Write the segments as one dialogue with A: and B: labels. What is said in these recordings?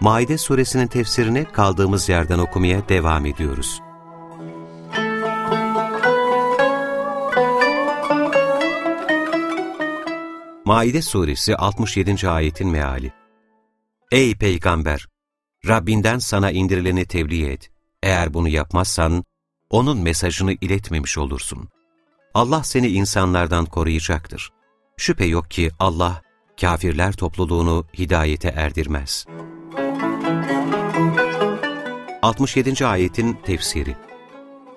A: Maide suresinin tefsirini kaldığımız yerden okumaya devam ediyoruz. Maide suresi 67. ayetin meali Ey peygamber! Rabbinden sana indirileni tebliğ et. Eğer bunu yapmazsan, onun mesajını iletmemiş olursun. Allah seni insanlardan koruyacaktır. Şüphe yok ki Allah, kafirler topluluğunu hidayete erdirmez. 67. ayetin tefsiri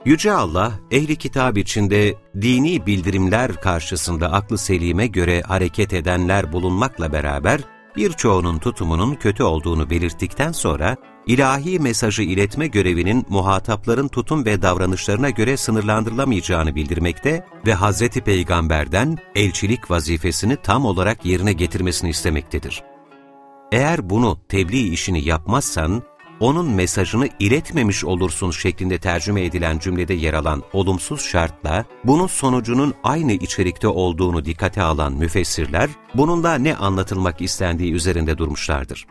A: Yüce Allah, ehli kitap içinde dini bildirimler karşısında aklı selime göre hareket edenler bulunmakla beraber, birçoğunun tutumunun kötü olduğunu belirttikten sonra, ilahi mesajı iletme görevinin muhatapların tutum ve davranışlarına göre sınırlandırılamayacağını bildirmekte ve Hz. Peygamber'den elçilik vazifesini tam olarak yerine getirmesini istemektedir. Eğer bunu tebliğ işini yapmazsan, onun mesajını iletmemiş olursun şeklinde tercüme edilen cümlede yer alan olumsuz şartla, bunun sonucunun aynı içerikte olduğunu dikkate alan müfessirler, bununla ne anlatılmak istendiği üzerinde durmuşlardır.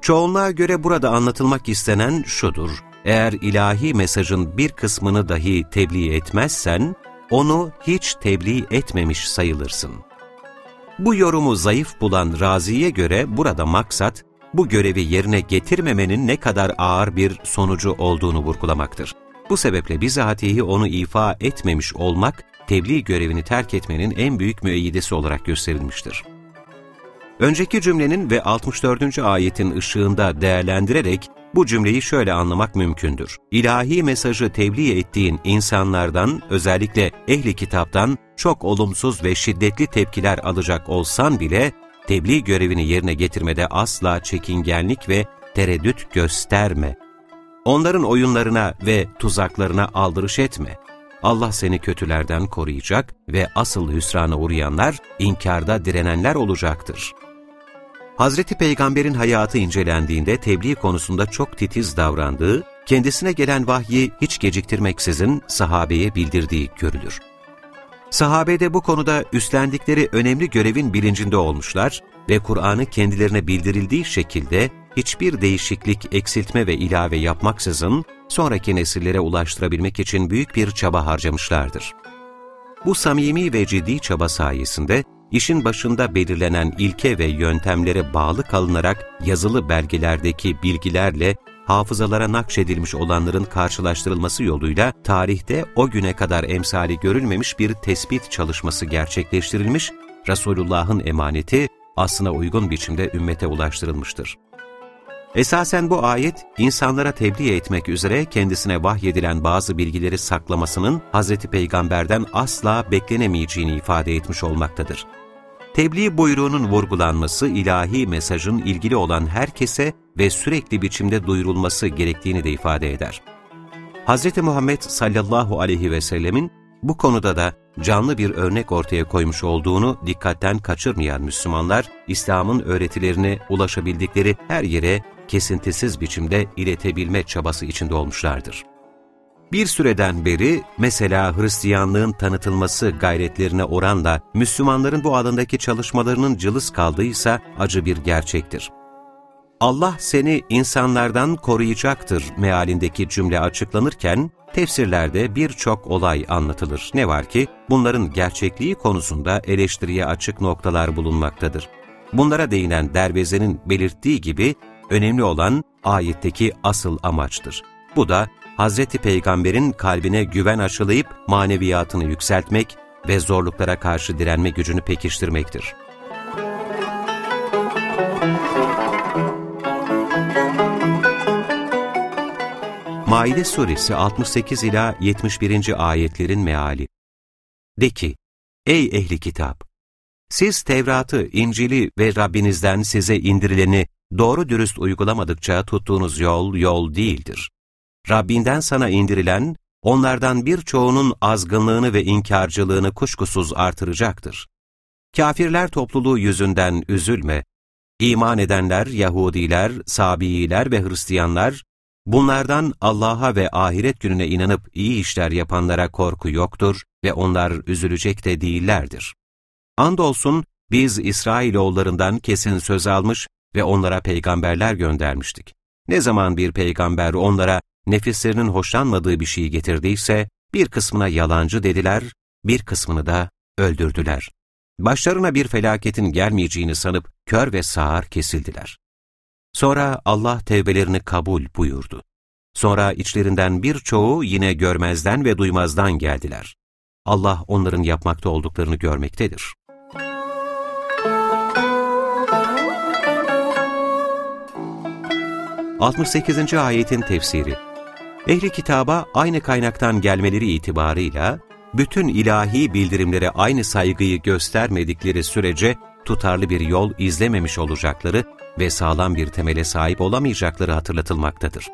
A: Çoğunluğa göre burada anlatılmak istenen şudur, eğer ilahi mesajın bir kısmını dahi tebliğ etmezsen, onu hiç tebliğ etmemiş sayılırsın. Bu yorumu zayıf bulan Razi'ye göre burada maksat, bu görevi yerine getirmemenin ne kadar ağır bir sonucu olduğunu vurgulamaktır. Bu sebeple bizatihi onu ifa etmemiş olmak, tebliğ görevini terk etmenin en büyük müeyyidesi olarak gösterilmiştir. Önceki cümlenin ve 64. ayetin ışığında değerlendirerek bu cümleyi şöyle anlamak mümkündür. İlahi mesajı tebliğ ettiğin insanlardan, özellikle ehli kitaptan çok olumsuz ve şiddetli tepkiler alacak olsan bile, tebliğ görevini yerine getirmede asla çekingenlik ve tereddüt gösterme. Onların oyunlarına ve tuzaklarına aldırış etme. Allah seni kötülerden koruyacak ve asıl hüsrana uğrayanlar, inkarda direnenler olacaktır. Hazreti Peygamber'in hayatı incelendiğinde tebliğ konusunda çok titiz davrandığı, kendisine gelen vahyi hiç geciktirmeksizin sahabeye bildirdiği görülür. Sahabede bu konuda üstlendikleri önemli görevin bilincinde olmuşlar ve Kur'an'ı kendilerine bildirildiği şekilde hiçbir değişiklik, eksiltme ve ilave yapmaksızın sonraki nesillere ulaştırabilmek için büyük bir çaba harcamışlardır. Bu samimi ve ciddi çaba sayesinde işin başında belirlenen ilke ve yöntemlere bağlı kalınarak yazılı belgelerdeki bilgilerle hafızalara nakşedilmiş olanların karşılaştırılması yoluyla tarihte o güne kadar emsali görülmemiş bir tespit çalışması gerçekleştirilmiş, Resulullah'ın emaneti aslına uygun biçimde ümmete ulaştırılmıştır. Esasen bu ayet, insanlara tebliğ etmek üzere kendisine vahyedilen bazı bilgileri saklamasının Hz. Peygamber'den asla beklenemeyeceğini ifade etmiş olmaktadır. Tebliğ buyruğunun vurgulanması ilahi mesajın ilgili olan herkese ve sürekli biçimde duyurulması gerektiğini de ifade eder. Hz. Muhammed sallallahu aleyhi ve sellemin bu konuda da canlı bir örnek ortaya koymuş olduğunu dikkatten kaçırmayan Müslümanlar, İslam'ın öğretilerine ulaşabildikleri her yere kesintisiz biçimde iletebilme çabası içinde olmuşlardır. Bir süreden beri mesela Hristiyanlığın tanıtılması gayretlerine oranla Müslümanların bu alandaki çalışmalarının cılız kaldıysa acı bir gerçektir. Allah seni insanlardan koruyacaktır mealindeki cümle açıklanırken, tefsirlerde birçok olay anlatılır. Ne var ki bunların gerçekliği konusunda eleştiriye açık noktalar bulunmaktadır. Bunlara değinen Derveze'nin belirttiği gibi önemli olan ayetteki asıl amaçtır. Bu da Hz. Peygamber'in kalbine güven aşılayıp maneviyatını yükseltmek ve zorluklara karşı direnme gücünü pekiştirmektir. Maide suresi 68 ila 71. ayetlerin meali. De ki: Ey ehli kitap! Siz Tevrat'ı, İncil'i ve Rabbinizden size indirileni doğru dürüst uygulamadıkça tuttuğunuz yol, yol değildir. Rabbinden sana indirilen, onlardan birçoğunun azgınlığını ve inkarcılığını kuşkusuz artıracaktır. Kafirler topluluğu yüzünden üzülme. İman edenler, Yahudiler, Sabiiler ve Hristiyanlar, bunlardan Allah'a ve ahiret gününe inanıp iyi işler yapanlara korku yoktur ve onlar üzülecek de değillerdir. Andolsun biz İsrailoğullarından kesin söz almış ve onlara peygamberler göndermiştik. Ne zaman bir peygamber onlara nefislerinin hoşlanmadığı bir şey getirdiyse, bir kısmına yalancı dediler, bir kısmını da öldürdüler. Başlarına bir felaketin gelmeyeceğini sanıp kör ve sağır kesildiler. Sonra Allah tevbelerini kabul buyurdu. Sonra içlerinden birçoğu yine görmezden ve duymazdan geldiler. Allah onların yapmakta olduklarını görmektedir. 68. ayetin tefsiri Ehli kitaba aynı kaynaktan gelmeleri itibarıyla, bütün ilahi bildirimlere aynı saygıyı göstermedikleri sürece tutarlı bir yol izlememiş olacakları ve sağlam bir temele sahip olamayacakları hatırlatılmaktadır.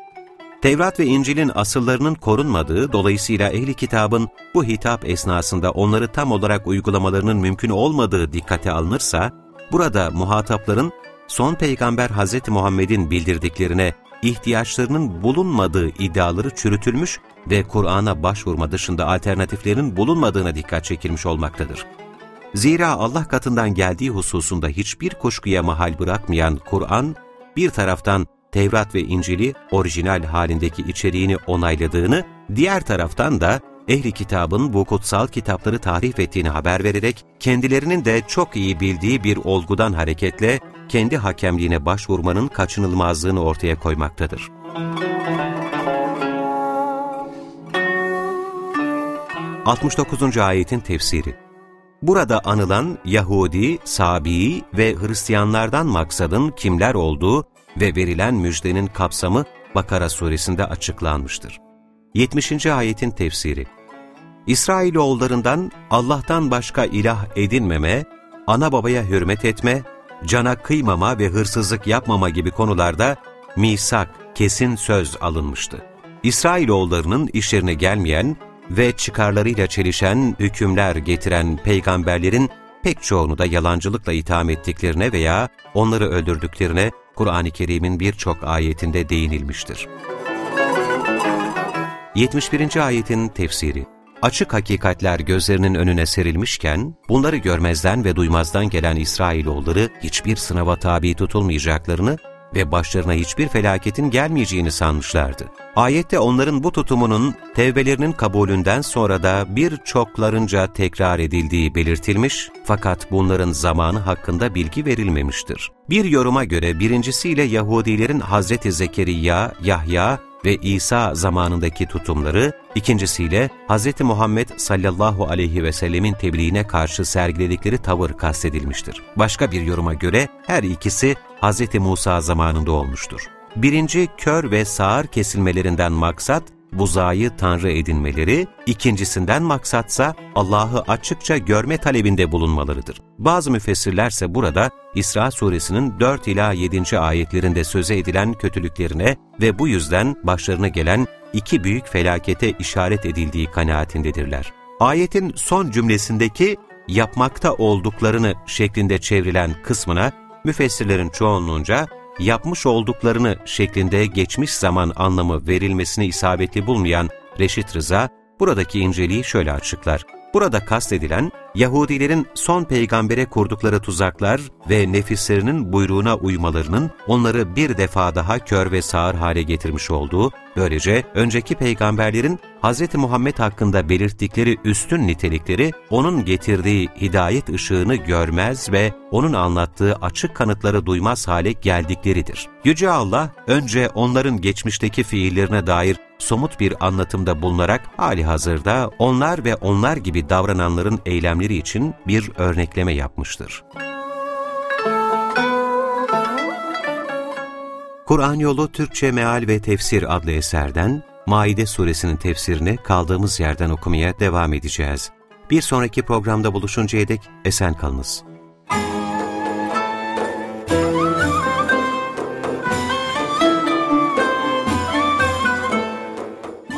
A: Tevrat ve İncil'in asıllarının korunmadığı, dolayısıyla ehli kitabın bu hitap esnasında onları tam olarak uygulamalarının mümkün olmadığı dikkate alınırsa, burada muhatapların son peygamber Hz. Muhammed'in bildirdiklerine ihtiyaçlarının bulunmadığı iddiaları çürütülmüş ve Kur'an'a başvurma dışında alternatiflerin bulunmadığına dikkat çekilmiş olmaktadır. Zira Allah katından geldiği hususunda hiçbir kuşkuya mahal bırakmayan Kur'an, bir taraftan Tevrat ve İncil'i orijinal halindeki içeriğini onayladığını, diğer taraftan da ehli kitabın bu kutsal kitapları tahrif ettiğini haber vererek, kendilerinin de çok iyi bildiği bir olgudan hareketle kendi hakemliğine başvurmanın kaçınılmazlığını ortaya koymaktadır. ...69. ayetin tefsiri Burada anılan Yahudi, Sabi ve Hristiyanlardan maksadın kimler olduğu ve verilen müjdenin kapsamı Bakara suresinde açıklanmıştır. 70. ayetin tefsiri İsrailoğullarından Allah'tan başka ilah edinmeme, ana babaya hürmet etme, cana kıymama ve hırsızlık yapmama gibi konularda misak, kesin söz alınmıştı. İsrailoğullarının işlerine gelmeyen ve çıkarlarıyla çelişen hükümler getiren peygamberlerin pek çoğunu da yalancılıkla itham ettiklerine veya onları öldürdüklerine Kur'an-ı Kerim'in birçok ayetinde değinilmiştir. 71. ayetin tefsiri Açık hakikatler gözlerinin önüne serilmişken, bunları görmezden ve duymazdan gelen İsrailoğulları hiçbir sınava tabi tutulmayacaklarını ve başlarına hiçbir felaketin gelmeyeceğini sanmışlardı. Ayette onların bu tutumunun tevbelerinin kabulünden sonra da birçoklarınca tekrar edildiği belirtilmiş fakat bunların zamanı hakkında bilgi verilmemiştir. Bir yoruma göre birincisiyle Yahudilerin Hazreti Zekeriya, Yahya ve İsa zamanındaki tutumları, ikincisiyle Hz. Muhammed sallallahu aleyhi ve sellemin tebliğine karşı sergiledikleri tavır kastedilmiştir. Başka bir yoruma göre her ikisi Hz. Musa zamanında olmuştur. Birinci kör ve sağır kesilmelerinden maksat, buzayı tanrı edinmeleri, ikincisinden maksatsa Allah'ı açıkça görme talebinde bulunmalarıdır. Bazı müfessirlerse burada İsra suresinin 4 ila 7. ayetlerinde söze edilen kötülüklerine ve bu yüzden başlarına gelen iki büyük felakete işaret edildiği kanaatindedirler. Ayetin son cümlesindeki yapmakta olduklarını şeklinde çevrilen kısmına müfessirlerin çoğunluğunca yapmış olduklarını şeklinde geçmiş zaman anlamı verilmesini isabetli bulmayan Reşit Rıza, buradaki inceliği şöyle açıklar. Burada kastedilen, Yahudilerin son peygambere kurdukları tuzaklar ve nefislerinin buyruğuna uymalarının onları bir defa daha kör ve sağır hale getirmiş olduğu, böylece önceki peygamberlerin Hz. Muhammed hakkında belirttikleri üstün nitelikleri, onun getirdiği hidayet ışığını görmez ve onun anlattığı açık kanıtları duymaz hale geldikleridir. Yüce Allah, önce onların geçmişteki fiillerine dair somut bir anlatımda bulunarak hali hazırda onlar ve onlar gibi davrananların eylemleri için bir örnekleme yapmıştır. Kur'an Yolu Türkçe Meal ve Tefsir adlı eserden Maide suresinin tefsirini kaldığımız yerden okumaya devam edeceğiz. Bir sonraki programda buluşuncaya dek esen kalınız.